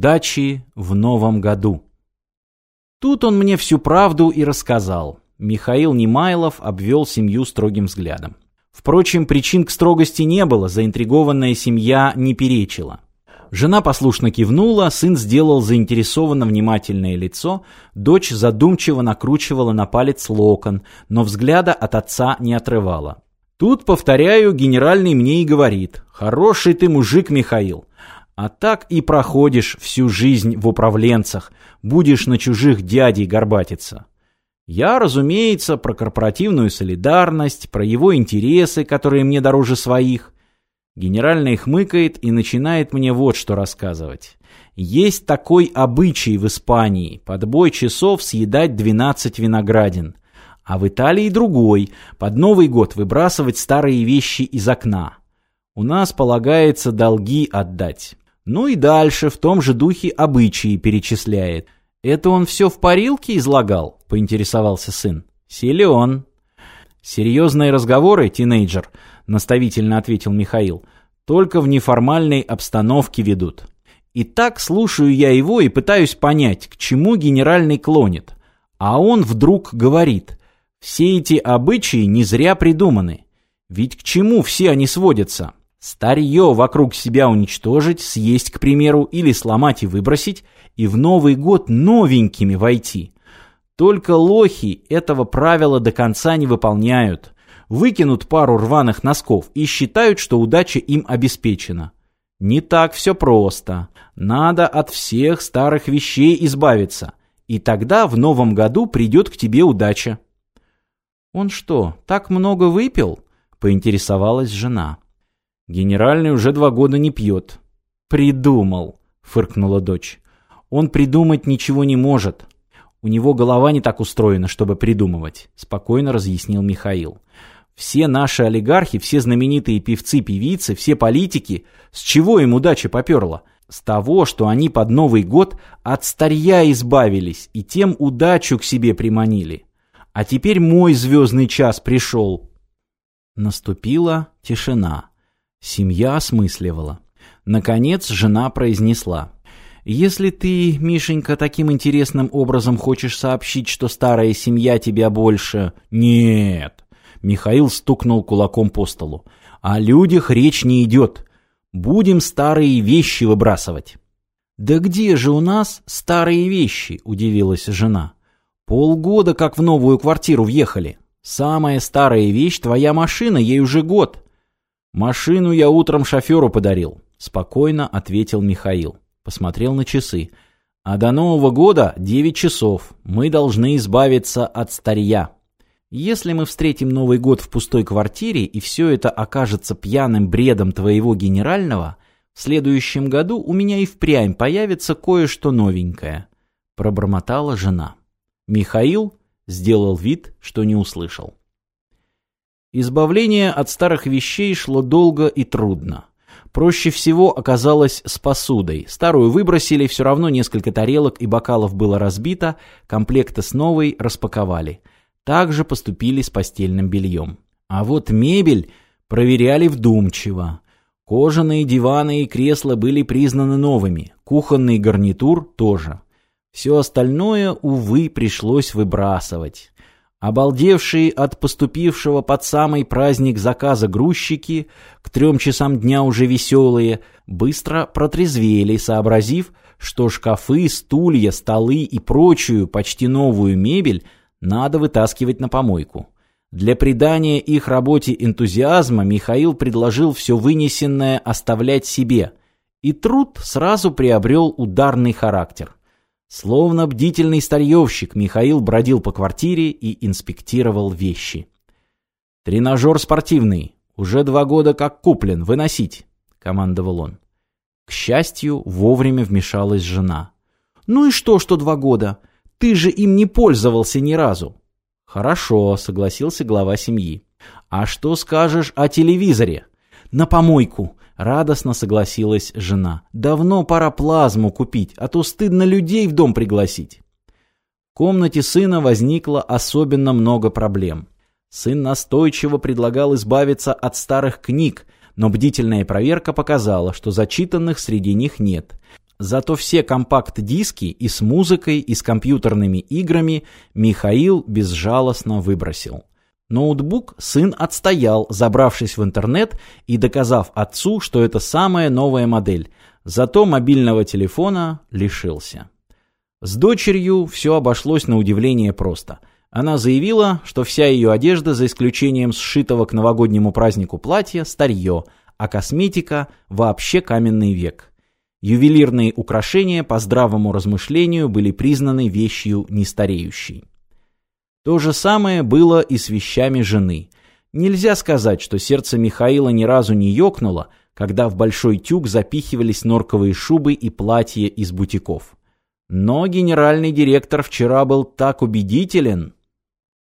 Удачи в новом году. Тут он мне всю правду и рассказал. Михаил Немайлов обвел семью строгим взглядом. Впрочем, причин к строгости не было, заинтригованная семья не перечила. Жена послушно кивнула, сын сделал заинтересованно внимательное лицо, дочь задумчиво накручивала на палец локон, но взгляда от отца не отрывала. Тут, повторяю, генеральный мне и говорит, «Хороший ты мужик, Михаил, а так и проходишь всю жизнь в управленцах, будешь на чужих дядей горбатиться. Я, разумеется, про корпоративную солидарность, про его интересы, которые мне дороже своих. Генеральный хмыкает и начинает мне вот что рассказывать. Есть такой обычай в Испании – под бой часов съедать 12 виноградин. А в Италии другой – под Новый год выбрасывать старые вещи из окна. У нас полагается долги отдать. Ну и дальше в том же духе обычаи перечисляет. «Это он все в парилке излагал?» – поинтересовался сын. «Силен». «Серьезные разговоры, тинейджер», – наставительно ответил Михаил, – «только в неформальной обстановке ведут». И так слушаю я его и пытаюсь понять, к чему генеральный клонит. А он вдруг говорит, все эти обычаи не зря придуманы. Ведь к чему все они сводятся? Старье вокруг себя уничтожить, съесть, к примеру, или сломать и выбросить, и в Новый год новенькими войти. Только лохи этого правила до конца не выполняют. Выкинут пару рваных носков и считают, что удача им обеспечена. Не так все просто. Надо от всех старых вещей избавиться. И тогда в новом году придет к тебе удача. «Он что, так много выпил?» – поинтересовалась жена. Генеральный уже два года не пьет. Придумал, фыркнула дочь. Он придумать ничего не может. У него голова не так устроена, чтобы придумывать, спокойно разъяснил Михаил. Все наши олигархи, все знаменитые певцы-певицы, все политики, с чего им удача поперла? С того, что они под Новый год от старья избавились и тем удачу к себе приманили. А теперь мой звездный час пришел. Наступила тишина. Семья осмысливала. Наконец жена произнесла. «Если ты, Мишенька, таким интересным образом хочешь сообщить, что старая семья тебя больше...» «Нет!» Михаил стукнул кулаком по столу. «О людях речь не идет. Будем старые вещи выбрасывать». «Да где же у нас старые вещи?» – удивилась жена. «Полгода как в новую квартиру въехали. Самая старая вещь – твоя машина, ей уже год. «Машину я утром шоферу подарил», — спокойно ответил Михаил. Посмотрел на часы. «А до Нового года девять часов. Мы должны избавиться от старья». Если мы встретим Новый год в пустой квартире, и все это окажется пьяным бредом твоего генерального, в следующем году у меня и впрямь появится кое-что новенькое», — пробормотала жена. Михаил сделал вид, что не услышал. Избавление от старых вещей шло долго и трудно. Проще всего оказалось с посудой. Старую выбросили, все равно несколько тарелок и бокалов было разбито, комплекты с новой распаковали. Также поступили с постельным бельем. А вот мебель проверяли вдумчиво. Кожаные диваны и кресла были признаны новыми, кухонный гарнитур тоже. Все остальное, увы, пришлось выбрасывать. Обалдевшие от поступившего под самый праздник заказа грузчики, к трем часам дня уже веселые, быстро протрезвели, сообразив, что шкафы, стулья, столы и прочую почти новую мебель надо вытаскивать на помойку. Для придания их работе энтузиазма Михаил предложил все вынесенное оставлять себе, и труд сразу приобрел ударный характер. Словно бдительный старьевщик, Михаил бродил по квартире и инспектировал вещи. «Тренажер спортивный. Уже два года как куплен. Выносить», — командовал он. К счастью, вовремя вмешалась жена. «Ну и что, что два года? Ты же им не пользовался ни разу». «Хорошо», — согласился глава семьи. «А что скажешь о телевизоре?» «На помойку. Радостно согласилась жена. Давно пора плазму купить, а то стыдно людей в дом пригласить. В комнате сына возникло особенно много проблем. Сын настойчиво предлагал избавиться от старых книг, но бдительная проверка показала, что зачитанных среди них нет. Зато все компакт-диски и с музыкой, и с компьютерными играми Михаил безжалостно выбросил. Ноутбук сын отстоял, забравшись в интернет и доказав отцу, что это самая новая модель. Зато мобильного телефона лишился. С дочерью все обошлось на удивление просто. Она заявила, что вся ее одежда, за исключением сшитого к новогоднему празднику платья, старье, а косметика вообще каменный век. Ювелирные украшения, по здравому размышлению, были признаны вещью нестареющей. То же самое было и с вещами жены. Нельзя сказать, что сердце Михаила ни разу не ёкнуло, когда в большой тюк запихивались норковые шубы и платья из бутиков. Но генеральный директор вчера был так убедителен.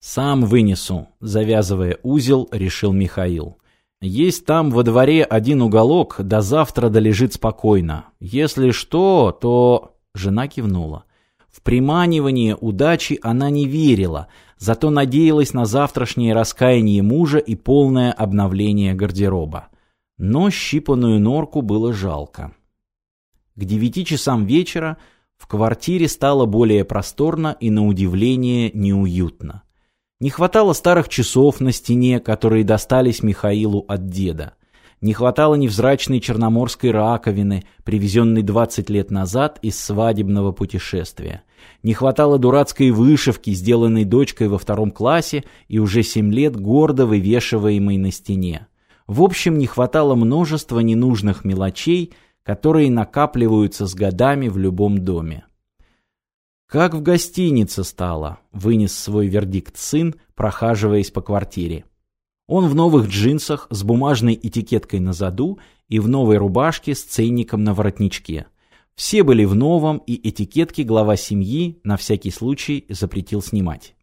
«Сам вынесу», — завязывая узел, решил Михаил. «Есть там во дворе один уголок, до завтра долежит спокойно. Если что, то...» Жена кивнула. В приманивание удачи она не верила, зато надеялась на завтрашнее раскаяние мужа и полное обновление гардероба. Но щипанную норку было жалко. К девяти часам вечера в квартире стало более просторно и, на удивление, неуютно. Не хватало старых часов на стене, которые достались Михаилу от деда. Не хватало невзрачной черноморской раковины, привезенной 20 лет назад из свадебного путешествия. Не хватало дурацкой вышивки, сделанной дочкой во втором классе и уже 7 лет гордо вывешиваемой на стене. В общем, не хватало множества ненужных мелочей, которые накапливаются с годами в любом доме. «Как в гостинице стало», — вынес свой вердикт сын, прохаживаясь по квартире. Он в новых джинсах с бумажной этикеткой на заду и в новой рубашке с ценником на воротничке. Все были в новом, и этикетки глава семьи на всякий случай запретил снимать.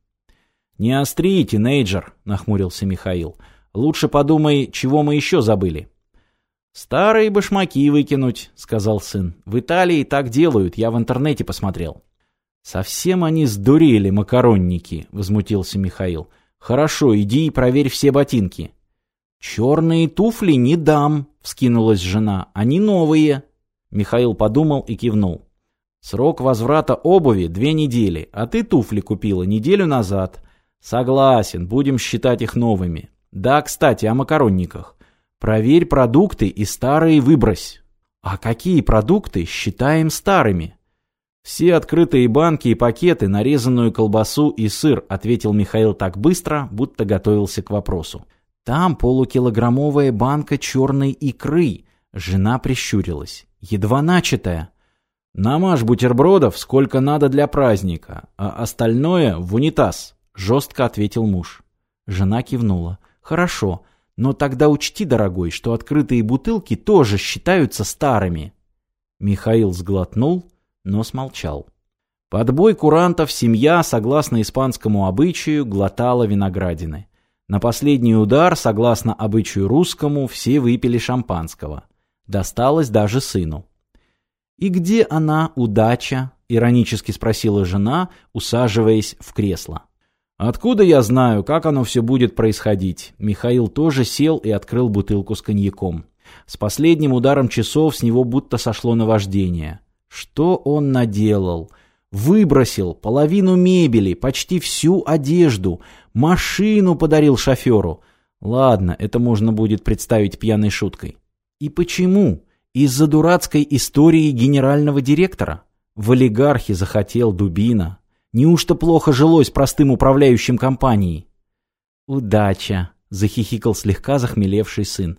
«Не остри, тинейджер», — нахмурился Михаил. «Лучше подумай, чего мы еще забыли». «Старые башмаки выкинуть», — сказал сын. «В Италии так делают, я в интернете посмотрел». «Совсем они сдурели, макаронники», — возмутился Михаил. «Хорошо, иди и проверь все ботинки». «Черные туфли не дам», — вскинулась жена. «Они новые». Михаил подумал и кивнул. «Срок возврата обуви — две недели, а ты туфли купила неделю назад». «Согласен, будем считать их новыми». «Да, кстати, о макаронниках. Проверь продукты и старые выбрось». «А какие продукты считаем старыми?» «Все открытые банки и пакеты, нарезанную колбасу и сыр», ответил Михаил так быстро, будто готовился к вопросу. «Там полукилограммовая банка черной икры». Жена прищурилась. «Едва начатая». «Намажь бутербродов, сколько надо для праздника, а остальное в унитаз», жестко ответил муж. Жена кивнула. «Хорошо, но тогда учти, дорогой, что открытые бутылки тоже считаются старыми». Михаил сглотнул но смолчал. Под бой курантов семья, согласно испанскому обычаю, глотала виноградины. На последний удар, согласно обычаю русскому, все выпили шампанского. Досталось даже сыну. «И где она, удача?» — иронически спросила жена, усаживаясь в кресло. «Откуда я знаю, как оно все будет происходить?» Михаил тоже сел и открыл бутылку с коньяком. С последним ударом часов с него будто сошло наваждение. Что он наделал? Выбросил половину мебели, почти всю одежду, машину подарил шоферу. Ладно, это можно будет представить пьяной шуткой. И почему? Из-за дурацкой истории генерального директора? В олигархе захотел Дубина. Неужто плохо жилось простым управляющим компанией? «Удача!» — захихикал слегка захмелевший сын.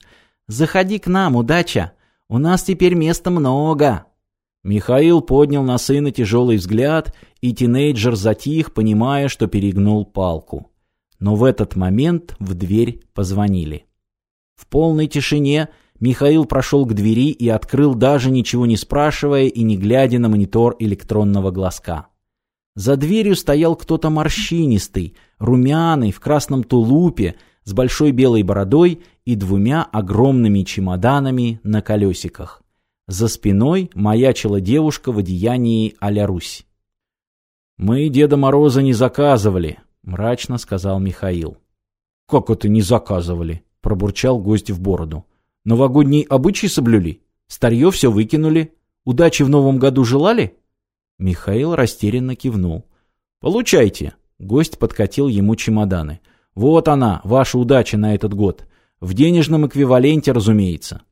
«Заходи к нам, удача! У нас теперь места много!» Михаил поднял на сына тяжелый взгляд, и тинейджер затих, понимая, что перегнул палку. Но в этот момент в дверь позвонили. В полной тишине Михаил прошел к двери и открыл, даже ничего не спрашивая и не глядя на монитор электронного глазка. За дверью стоял кто-то морщинистый, румяный, в красном тулупе, с большой белой бородой и двумя огромными чемоданами на колесиках. За спиной маячила девушка в одеянии а-ля Русь. «Мы Деда Мороза не заказывали», — мрачно сказал Михаил. «Как это не заказывали?» — пробурчал гость в бороду. «Новогодний обычай соблюли? Старье все выкинули. Удачи в новом году желали?» Михаил растерянно кивнул. «Получайте!» Гость подкатил ему чемоданы. «Вот она, ваша удача на этот год. В денежном эквиваленте, разумеется».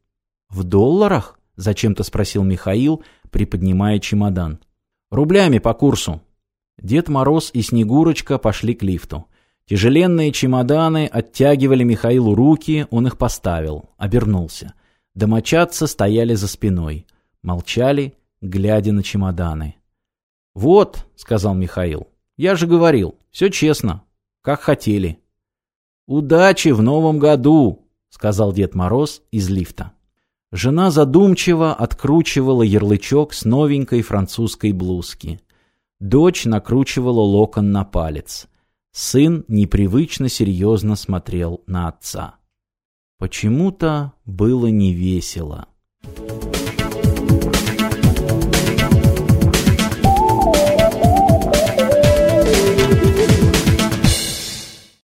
«В долларах?» — зачем-то спросил Михаил, приподнимая чемодан. «Рублями по курсу». Дед Мороз и Снегурочка пошли к лифту. Тяжеленные чемоданы оттягивали Михаилу руки, он их поставил, обернулся. Домочадцы стояли за спиной, молчали, глядя на чемоданы. «Вот», — сказал Михаил, — «я же говорил, все честно, как хотели». «Удачи в новом году», — сказал Дед Мороз из лифта. Жена задумчиво откручивала ярлычок с новенькой французской блузки. Дочь накручивала локон на палец. Сын непривычно серьезно смотрел на отца. Почему-то было невесело.